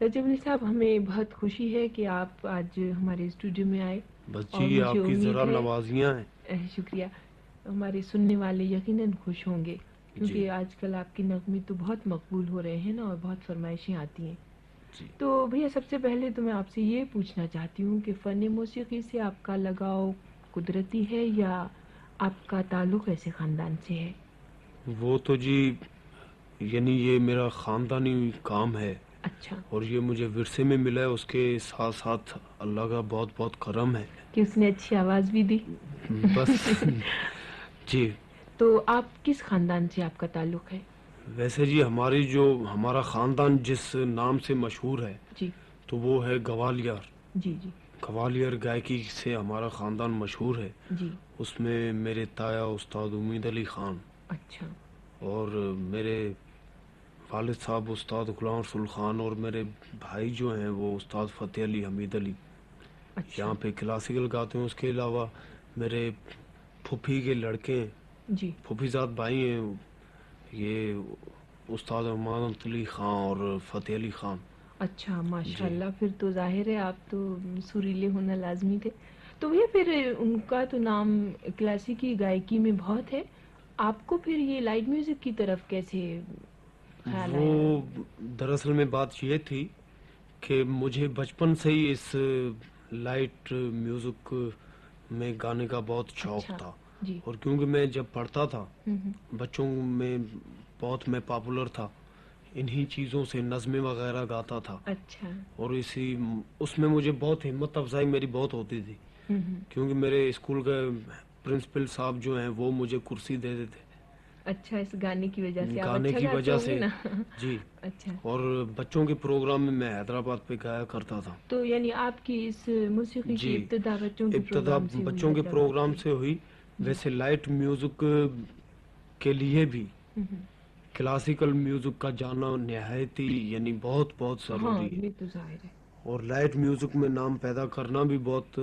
رجب علی صاحب ہمیں بہت خوشی ہے کہ آپ آج ہمارے اسٹوڈیو میں آئے اور جی آپ کی ذرا نوازیاں ہیں۔ شکریہ۔ ہمارے سننے والے یقیناً خوش ہوں گے کیونکہ جی۔ آج کل آپ کے نغمے تو بہت مقبول ہو رہے ہیں نا اور بہت فرمائشیں آتی ہیں۔ جی۔ تو بھیا سب سے پہلے تو میں آپ سے یہ پوچھنا چاہتی ہوں کہ فن موسیقی سے آپ کا لگاؤ قدرتی ہے یا آپ کا تعلق ایسے خاندان سے ہے؟ وہ تو جی یعنی یہ میرا خاندانی کام ہے۔ اچھا۔ اور یہ مجھے ورثے میں ملا ہے اس کے ساتھ ساتھ اللہ کا بہت بہت کرم ہے۔ کہ اس نے اچھی آواز بھی دی۔ بس۔ جی۔ تو آپ کس خاندان سے آپ کا تعلق ہے؟ ویسے جی ہماری جو ہمارا خاندان جس نام سے مشہور ہے جی۔ تو وہ ہے گوالیار۔ جی جی۔ گوالیار گائکی سے ہمارا خاندان مشہور ہے۔ جی۔ اس میں میرے تایا استاد امید علی خان۔ اچھا۔ اور میرے والد صاحب استاد غلام رسول خان اور میرے بھائی جو ہیں وہ استاد فتح علی حمید علی۔ اچھا۔ یہاں پہ کلاسیکل گاتے ہیں اس کے علاوہ میرے پھوپھی کے لڑکے ہیں۔ جی۔ پھوپھی زاد بھائی ہیں یہ استاد عماد علی خان اور فتح علی خان۔ اچھا ماشاء جی۔ اللہ پھر تو ظاہر ہے آپ تو سریلے ہونا لازمی تھے۔ تو یہ پھر ان کا تو نام کلاسیکی گائکی میں بہت ہے۔ آپ کو پھر یہ لائٹ میوزک کی طرف کیسے خیال وہ دراصل میں بات یہ تھی کہ مجھے بچپن سے ہی اس لائٹ میوزک میں گانے کا بہت شوق اچھا تھا۔ جی۔ اور کیونکہ میں جب پڑھتا تھا بچوں میں بہت میں پاپولر تھا انہی چیزوں سے نظمیں وغیرہ گاتا تھا۔ اچھا۔ اور اسی اس میں مجھے بہت ہمت افزائی میری بہت ہوتی تھی۔ کیونکہ میرے اسکول کے پرنسپل صاحب جو ہیں وہ مجھے کرسی دے دیتے۔ اچھا اس گانے کی وجہ سے گانے اچھا کی وجہ سے۔ جی۔ اچھا۔ اور بچوں کے پروگرام میں میں حیدرآباد پہ گایا کرتا تھا۔ تو یعنی آپ کی اس موسیقی کی جی۔ ابتدا بچوں کے ابتدا بچوں کے پروگرام۔ سے ہوئی۔ ویسے لائٹ میوزک کے لیے بھی کلاسیکل میوزک کا جانا نہایت ہی یعنی بہت بہت ہاں ضروری ظاہر ہے۔ اور لائٹ میوزک میں نام پیدا کرنا بھی بہت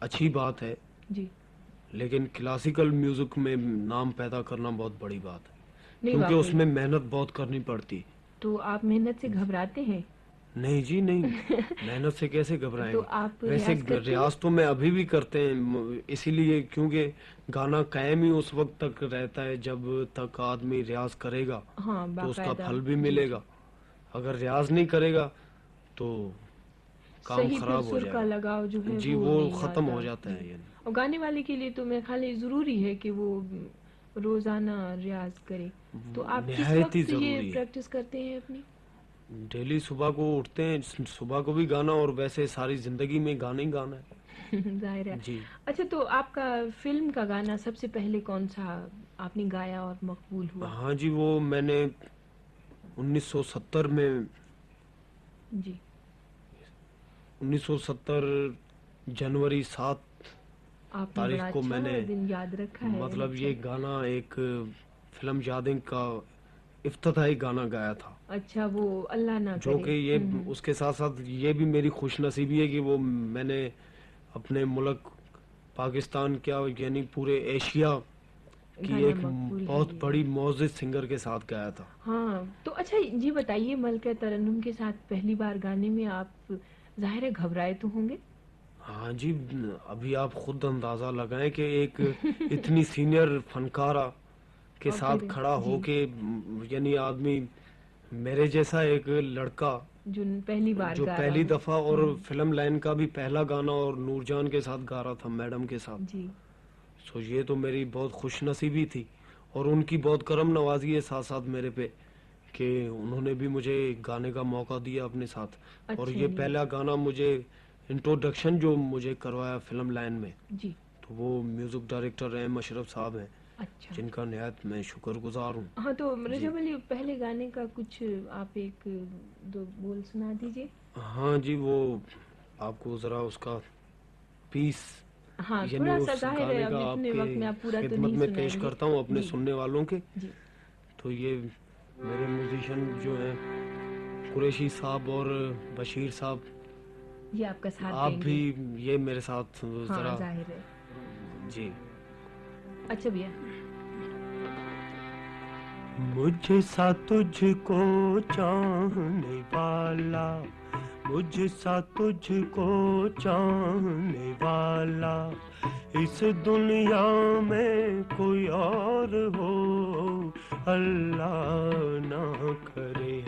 اچھی بات ہے۔ جی۔ لیکن کلاسیکل میوزک میں نام پیدا کرنا بہت بڑی بات ہے۔ کیونکہ اس میں محنت بہت کرنی پڑتی۔ تو آپ محنت سے گھبراتے ہیں؟ نہیں جی نہیں۔ محنت سے کیسے گھبرائیں؟ ویسے ریاض تو میں ابھی بھی کرتے ہیں اسی لیے کیونکہ گانا قائم ہی اس وقت تک رہتا ہے جب تک آدمی ریاض کرے گا۔ ہاں تو اس کا پھل بھی ملے۔ گا۔ اگر ریاض نہیں کرے گا تو کام خراب ہو سر کا جائے۔ لگاؤ جو ہے جی وہ ختم۔ ہو جاتا ہے۔ یعنی۔ اور گانے والے کے لیے تو میں خیال ہے ضروری ہے کہ وہ روزانہ ریاض کرے۔ تو آپ کس وقت یہ پریکٹس کرتے ہیں اپنی؟ ڈیلی صبح کو اٹھتے ہیں صبح کو بھی گانا اور ویسے ساری زندگی میں گانا ہی گانا ہے۔ ظاہر ہے۔ جی۔ اچھا تو آپ کا فلم کا گانا سب سے پہلے کون سا آپ نے گایا اور مقبول ہوا؟ ہاں جی وہ میں نے انیس سو ستر میں جی۔ انیس سو ستر جنوری سات نے تاریخ کو میں اچھا نے یاد رکھا ہے مطلب اچھا۔ یہ گانا ایک فلم یادیں کا افتتاحی گانا گایا تھا اچھا وہ اللہ نہ جو کہ یہ اس کے ساتھ ساتھ یہ بھی میری خوش نصیبی ہے کہ وہ میں نے اپنے ملک پاکستان کیا یعنی پورے ایشیا کی ایک بہت یہ۔ بڑی معزز سنگر کے ساتھ گایا تھا ہاں تو اچھا جی بتائیے ملکہ ترنم کے ساتھ پہلی بار گانے میں آپ ظاہر ہے گھبرائے تو ہوں گے؟ ہاں جی ابھی آپ خود اندازہ لگائیں کہ ایک اتنی سینئر فنکارہ کے ساتھ کھڑا ہو جی۔ کے یعنی آدمی میرے جیسا ایک لڑکا جو پہلی بار جو پہلی۔ دفعہ اور فلم لائن کا بھی پہلا گانا اور نور جان کے ساتھ گا رہا تھا میڈم کے ساتھ۔ جی۔ سو یہ تو میری بہت خوش نصیبی تھی اور ان کی بہت کرم نوازی ہے ساتھ ساتھ میرے پہ۔ کہ انہوں نے بھی مجھے گانے کا موقع دیا اپنے ساتھ۔ اور اچھا یہ جی۔ پہلا گانا مجھے انٹروڈکشن جو مجھے کروایا فلم لائن میں جی۔ تو وہ میوزک ڈائریکٹر ہیں مشرف صاحب ہیں اچھا۔ جن کا نہایت میں شکر گزار ہوں۔ ہاں تو جی۔ رجب علی پہلے گانے کا کچھ آپ ایک دو بول سنا دیجیے ہاں جی وہ آپ کو ذرا اس کا پیس ہاں یعنی تھوڑا اس سا ظاہر ہے اتنے وقت میں آپ پورا تو نہیں میں سنائیں پیش کرتا ہوں اپنے جی، سننے والوں کے۔ جی۔ تو یہ میرے میوزیشین جو ہیں قریشی صاحب اور بشیر صاحب یہ آپ کا ساتھ آپ بھی یہ میرے ساتھ ہاں ذرا جی۔ اچھا بھیا۔ مجھ سا تجھ کو چاہنے والا مجھ سا تجھ کو چاہنے والا اس دنیا میں کوئی اور ہو۔ اللہ نہ کرے،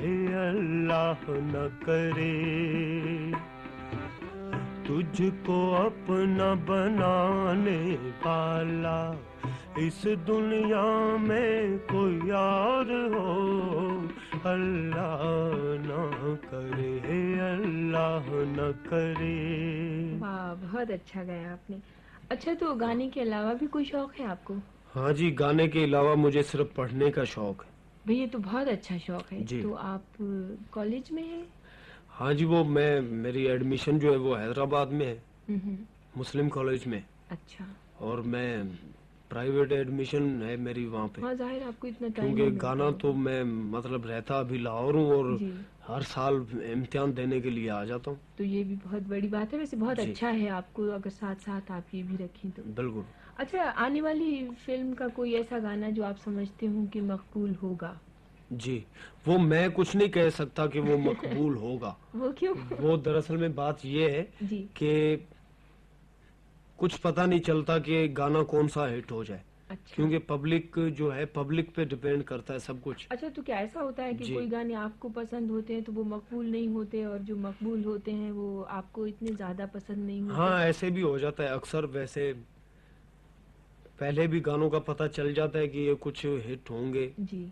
اللہ نہ کرے۔ تجھ کو اپنا بنانے والا، اس دنیا میں کوئی اور ہو۔ اللہ نہ کرے، اللہ نہ کرے۔ واہ، بہت اچھا گایا آپ نے۔ اچھا تو گانے کے علاوہ بھی کوئی شوق ہے آپ کو؟ ہاں جی گانے کے علاوہ مجھے صرف پڑھنے کا شوق ہے۔ بھئی یہ تو بہت اچھا شوق ہے۔ جی۔ تو آپ کالج میں ہیں؟ ہاں جی وہ میں میری ایڈمیشن جو ہے وہ حیدرآباد میں ہے۔ مسلم کالج میں۔ اچھا۔ اور میں پرائیویٹ ایڈمیشن ہے میری وہاں پہ۔ ہاں ظاہر آپ کو اتنا ٹائم کیونکہ گانا تو میں مطلب رہتا ابھی لاہور ہوں اور جی۔ ہر سال امتحان دینے کے لیے آ جاتا ہوں۔ تو یہ بھی بہت بڑی بات ہے۔ ویسے بہت جی۔ اچھا ہے آپ کو اگر ساتھ ساتھ آپ یہ بھی رکھیں تو۔ بالکل۔ اچھا آنے والی فلم کا کوئی ایسا گانا جو آپ سمجھتے ہوں کہ مقبول ہوگا؟ جی وہ میں کچھ نہیں کہہ سکتا کہ وہ مقبول ہوگا۔ وہ کیوں؟ وہ دراصل میں بات یہ ہے جی۔ کہ کچھ پتہ نہیں چلتا کہ گانا کون سا ہٹ ہو جائے۔ کیونکہ پبلک جو ہے پبلک پہ ڈپینڈ کرتا ہے سب کچھ۔ اچھا تو کیا ایسا ہوتا ہے کہ جی۔ کوئی گانے آپ کو پسند ہوتے ہیں تو وہ مقبول نہیں ہوتے اور جو مقبول ہوتے ہیں وہ آپ کو اتنے زیادہ پسند نہیں ہوتے؟ ہاں ایسے بھی ہو جاتا ہے۔ اکثر ویسے پہلے بھی گانوں کا پتہ چل جاتا ہے کہ یہ کچھ ہٹ ہوں گے۔ جی۔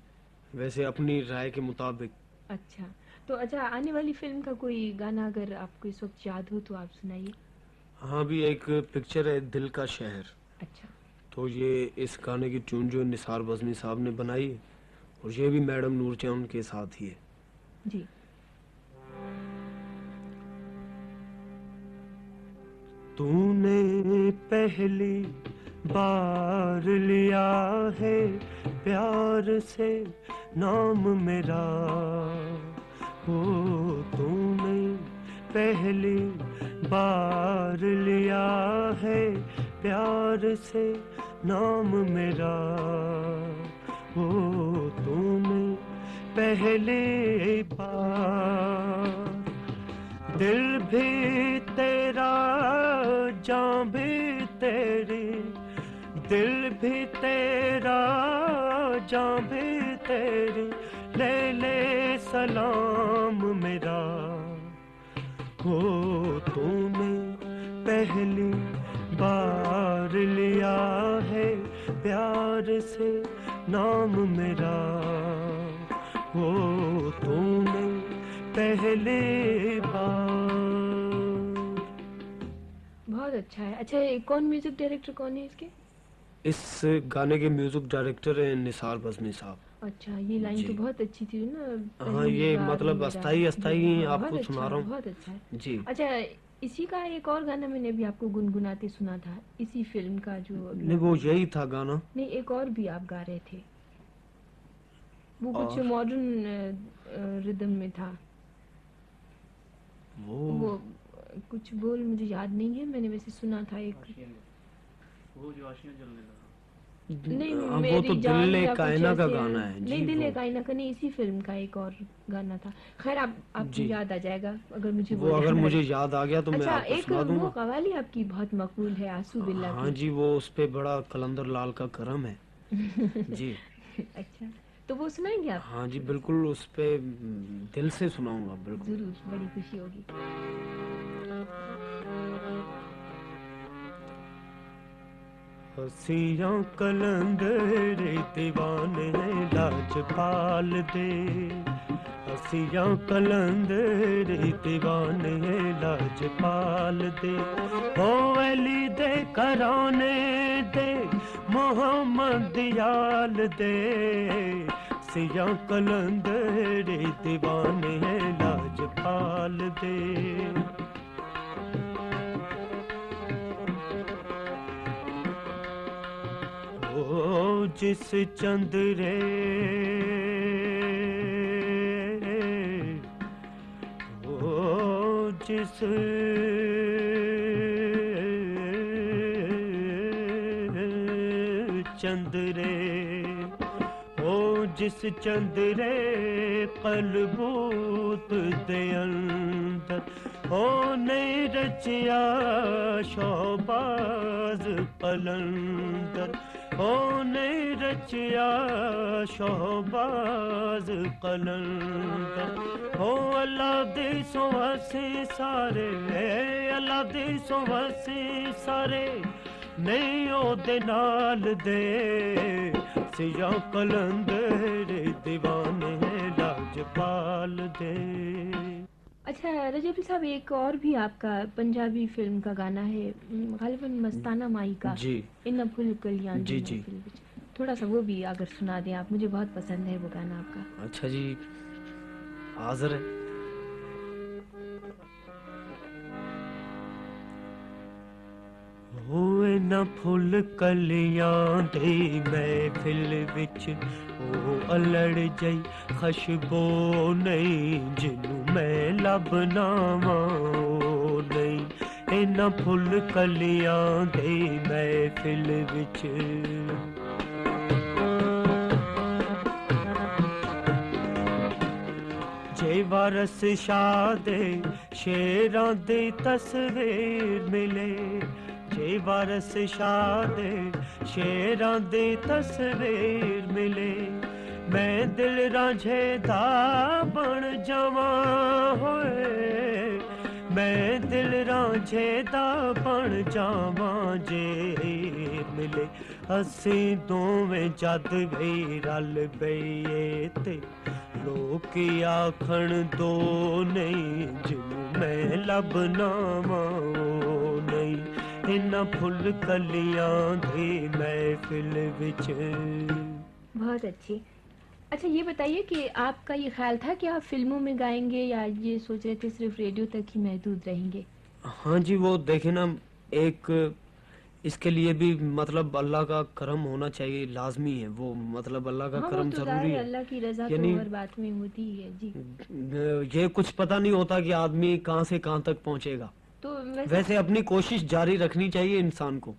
ویسے اپنی رائے کے مطابق۔ اچھا۔ تو اچھا آنے والی فلم کا کوئی گانا اگر آپ کو اس وقت یاد ہو تو آپ سنائیے۔ ہاں بھی ایک پکچر ہے دل کا شہر۔ اچھا۔ تو یہ اس گانے کی ٹیون جو نثار بزمی صاحب نے بنائی ہے اور یہ بھی میڈم نور چاند کے ساتھ ہی ہے۔ جی۔ تو نے پہلی بار لیا ہے پیار سے نام میرا۔ ہو تو نے پہلی بار لیا ہے پیار سے نام میرا ہو تو نے پہلی بار دل بھی تیرا، جان بھی تیری۔ دل بھی تیرا، جان بھی تیری۔ لے لے سلام میرا ہو تو نے پہلی بار لیا ہے پیار سے نام میرا۔ ہو تو نے پہلی بار۔ بہت اچھا ہے۔ اچھا کون میوزک ڈائریکٹر کون ہے اس کے؟ اس گانے کے میوزک ڈائریکٹر ہیں نثار بزمی صاحب۔ اچھا یہ لائن جی۔ تو بہت اچھی تھی نا۔ ہاں، یہ مطلب استائی- استائی جی، آپ کو اچھا سنا رہا ہوں۔ بہت اچھا ہے۔ جی۔ اچھا اسی کا ایک اور گانا میں نے بھی آپ کو گنگناتے سنا تھا اسی فلم کا جو نہیں وہ یہی تھا گانا۔ نہیں ایک اور بھی آپ گا رہے تھے۔ وہ کچھ؟ ماڈرن ردم میں تھا۔ وہ وہ کچھ بول مجھے یاد نہیں ہے میں نے ویسے سنا تھا ایک۔ نہیں ہاں، وہ میری تو جان دل یا کچھ کائنہ کا گانا ہے۔ نہیں جی دل وہ- کائنہ کا نہیں اسی فلم کا ایک اور گانا تھا۔ خیر آپ آپ کو جی۔ یاد آ جائے گا اگر مجھے وہ اگر مجھے۔ یاد آ گیا تو میں اچھا آپ کو ایک سنا دوں وہ گا۔ قوالی آپ کی بہت مقبول ہے آسو باللہ ہاں جی وہ اس پہ بڑا کلندر لال کا کرم ہے۔ جی۔ اچھا تو وہ سنائیں گے آپ؟ ہاں جی بالکل اس پہ دل سے سناؤں گا بالکل۔ ضرور بڑی خوشی ہوگی۔ ہسیاں کلندر دیوانے لاج پال دے ہسیاں کلندر دیوانے لاج پال دے ہو علی دے کرانے دے محمد یال دے سیاں کلندر دیوانے لاج پال دے جس چندرے او جس چندرے او جس چندرے قلبوت دے اندر او نہیں رچیا شوباز قلندر او نہیں رچیا شوباز قلندر او اللہ دے سو ہسی سارے اللہ دے سو ہسی سارے۔ نہیں او دے نال دے سیا قلندر دیوانے لاج پال دے۔ اچھا رجب صاحب ایک اور بھی آپ کا پنجابی فلم کا گانا ہے غالباً مستانہ مائی کا جی۔ ان پھل کلیان جی، جی۔ تھوڑا سا وہ بھی اگر سنا دیں آپ مجھے بہت پسند ہے وہ گانا آپ کا۔ اچھا جی حاضر ہے۔ ہوئے نہ پھل کلیاں دی محفل وچ او الڑ جئی خشبو نہیں جنوں میں لبنا واں نہیں اے نہ پھل کلیاں دی محفل وچ۔ جے وارس شاہ دے شیراں دی تصویر ملے، جے وارس شاہ دے شیراں تصویر ملے۔ میں دل رانجھے دا بن جاواں ہوئے میں دل رانجھے دا بن جاواں جے ملے ਅਸੀਂ ਦੋਵੇਂ ਜਦ ਵੀ ਰਲ ਬਈਏ ਤੇ ਲੋਕੀ ਆਖਣ ਦੋ ਨਹੀਂ ਜਿਹਨੂੰ ਮੈਂ ਲੱਭਣਾ ਵਾਂ ਉਹ ਨਹੀਂ ਇਹਨਾਂ ਫੁੱਲ ਕਲੀਆਂ ਦੀ ਮਹਿਫਿਲ ਵਿੱਚ بہت اچھی اچھا یہ بتائیے کہ آپ کا یہ خیال تھا کہ آپ فلموں میں گائیں گے یا یہ سوچ رہے تھے صرف ریڈیو تک ہی محدود رہیں گے؟ ہاں جی وہ دیکھیں نا ایک اس کے لیے بھی مطلب اللہ کا کرم ہونا چاہیے لازمی ہے۔ وہ مطلب اللہ کا ہاں کرم ضروری ہے۔ اللہ کی رضا یعنی- بات میں ہوتی ہے جی۔ یہ کچھ پتہ نہیں ہوتا کہ آدمی کہاں سے کہاں تک پہنچے گا۔ تو ویسے اپنی کوشش جاری رکھنی چاہیے انسان کو۔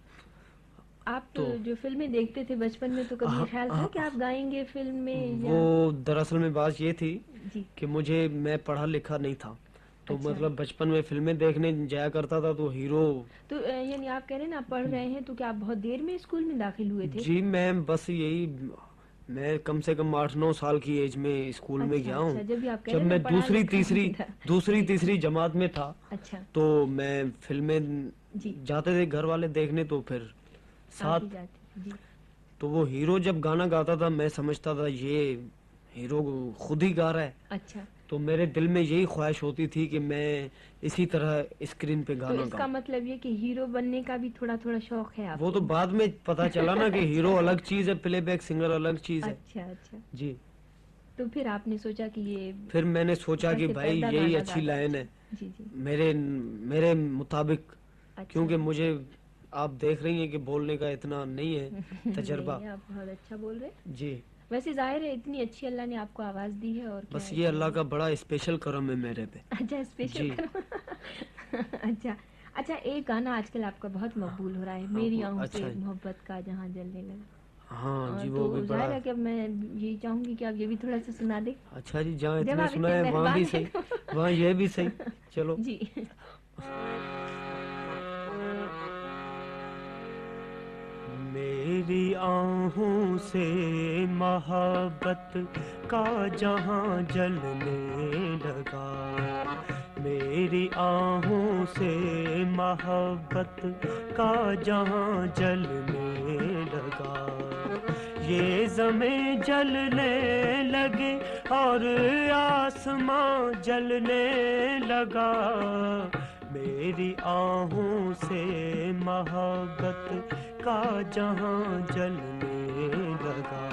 آپ تو- جو فلمیں دیکھتے تھے بچپن میں تو کبھی خیال تھا کہ آپ گائیں گے فلم میں وہ دراصل میں بات یہ تھی جی۔ کہ مجھے میں پڑھا لکھا نہیں تھا۔ تو اچھا۔ مطلب بچپن میں فلمیں دیکھنے جایا کرتا تھا تو ہیرو تو یعنی آپ کہہ رہے ہیں آپ پڑھ رہے ہیں تو کیا آپ بہت دیر میں اسکول میں داخل ہوئے تھے؟ جی میں بس یہی میں کم سے کم آٹھ نو سال کی ایج میں اسکول میں اچھا، گیا ہوں۔ اچھا، جب کہہ جب میں دوسری تیسری۔ دوسری تیسری جماعت میں تھا تو میں فلمیں جی۔ جاتے تھے گھر والے دیکھنے تو پھر ساتھ۔ جی۔ تو وہ ہیرو جب گانا گاتا تھا میں سمجھتا تھا یہ ہیرو خود ہی گا رہا ہے۔ اچھا۔ تو میرے دل میں یہی خواہش ہوتی تھی کہ میں اسی طرح اسکرین پہ گانا اس کا گاؤں مطلب یہ کہ ہیرو بننے کا بھی تھوڑا تھوڑا شوق ہے وہ تو بعد میں پتا چلا نا کہ ہیرو الگ چیز ہے پلے بیک سنگر الگ چیز ہے۔ اچھا اچھا۔ جی۔ تو پھر آپ نے سوچا کہ یہ پھر میں نے سوچا کہ بھائی یہی اچھی لائن ہے۔ جی جی۔ میرے میرے مطابق اچھا۔ کیونکہ مجھے آپ دیکھ رہی ہیں کہ بولنے کا اتنا نہیں ہے تجربہ۔ آپ بہت اچھا بول رہے ہیں۔ جی۔ ویسے ظاہر ہے اتنی اچھی اللہ نے آپ کو آواز دی ہے اور بس یہ اللہ کا بڑا اسپیشل کرم ہے میرے پہ۔ اچھا اسپیشل جی۔ اچھا۔ اچھا ایک گانا آج کل آپ کا بہت مقبول ہو رہا ہے میری آنکھوں سے اچھا جی۔ محبت کا جہاں جلنے لگا۔ ہاں جی ہاں، وہ بھی بڑا ہے کہ میں یہی چاہوں گی کہ آپ یہ بھی تھوڑا سا سنا دیں۔ اچھا جی جہاں آپ سنا ہے وہاں بھی صحیح وہاں یہ بھی صحیح۔ چلو۔ جی۔ میری آہوں سے محبت کا جہاں جلنے لگا۔ میری آہوں سے محبت کا جہاں جلنے لگا۔ یہ زمیں جلنے لگے اور آسمان جلنے لگا۔ میری آہوں سے محبت کا جہاں جلنے لگا۔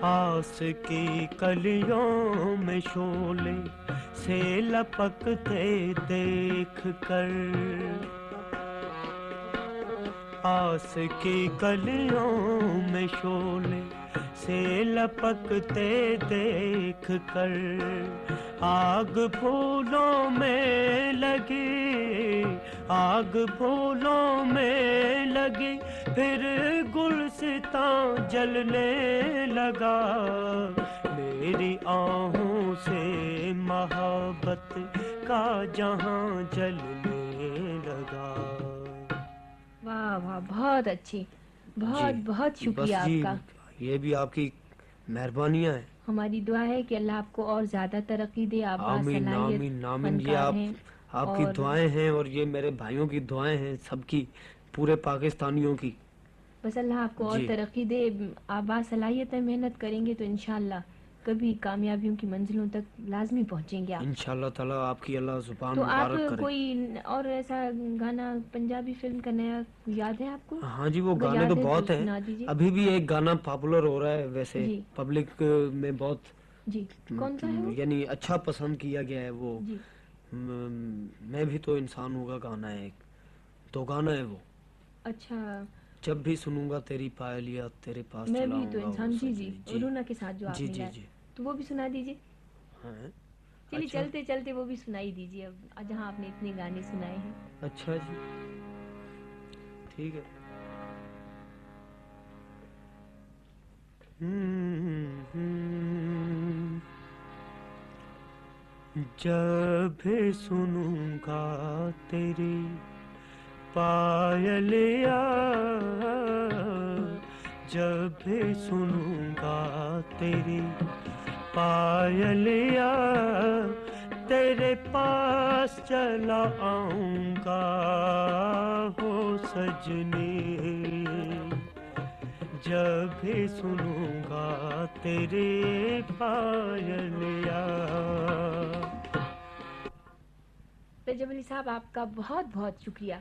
آس کی کلیوں میں شولے سے لپکتے دیکھ کر۔ آس کی کلیوں میں شولے سے لپکتے دیکھ کر آگ پھولوں میں لگی آگ پھولوں میں لگی پھر گلستان جلنے لگا۔ میری آہوں سے محبت کا جہاں جلنے لگا۔ واہ واہ بہت اچھی بہت جی، بہت شکریہ جی آپ کا۔ یہ بھی آپ کی مہربانیاں ہیں۔ ہماری دعا ہے کہ اللہ آپ کو اور زیادہ ترقی دے آپ آمین آمین آمین یہ آپ آپ کی دعائیں ہیں اور یہ میرے بھائیوں کی دعائیں ہیں سب کی پورے پاکستانیوں کی۔ بس اللہ آپ کو اور جی۔ ترقی دے آپ باصلاحیت ہیں محنت کریں گے تو انشاءاللہ۔ کبھی کامیابیوں کی منزلوں تک لازمی پہنچیں گے انشاءاللہ تعالیٰ آپ کی اللہ زبان تو آپ کوئی اور ایسا گانا پنجابی فلم کا نیا یاد ہے آپ کو؟ ہاں جی وہ گانے تو بہت ہیں۔ ابھی بھی ایک گانا پاپولر ہو رہا ہے ویسے۔ جی۔ پبلک میں بہت جی۔ کون سا ہے یعنی اچھا پسند کیا گیا ہے وہ۔ جی۔ میں بھی تو انسان ہوگا گانا ہے ایک۔ تو گانا ہے وہ۔ اچھا۔ جب بھی سنوں گا تیری پائلیا تیرے پاس میں بھی تو انسان جی سجنی۔ جی رونا کے ساتھ جو آپ جی نے جی جی۔ تو وہ بھی سنا دیجیے ہاں۔ چلیے اچھا۔ چلتے چلتے وہ بھی سنائی دیجیے اب جہاں آپ نے اتنے گانے سنائے ہیں۔ اچھا جی۔ ٹھیک ہے۔ جب سنوں گا تیری پایلیا جب سنوں گا تیری پایلیا تیرے پاس چلا آؤں گا ہو سجنی جب بھی سنوں گا تیرے پایلیا رجب علی صاحب آپ کا بہت بہت شکریہ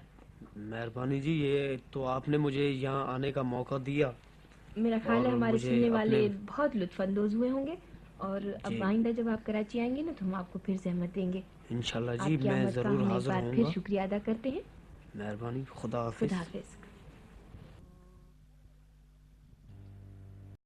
مہربانی جی یہ تو آپ نے مجھے یہاں آنے کا موقع دیا میرا خیال ہے ہمارے سننے والے بہت لطف اندوز ہوئے ہوں گے اور اب جی۔ آئندہ جب آپ کراچی آئیں گے نا تو ہم آپ کو پھر زحمت دیں گے۔ انشاءاللہ جی میں ضرور حاضر ہوں پھر گا۔ شکریہ ادا کرتے ہیں۔ مہربانی خدا حافظ۔ خدا حافظ۔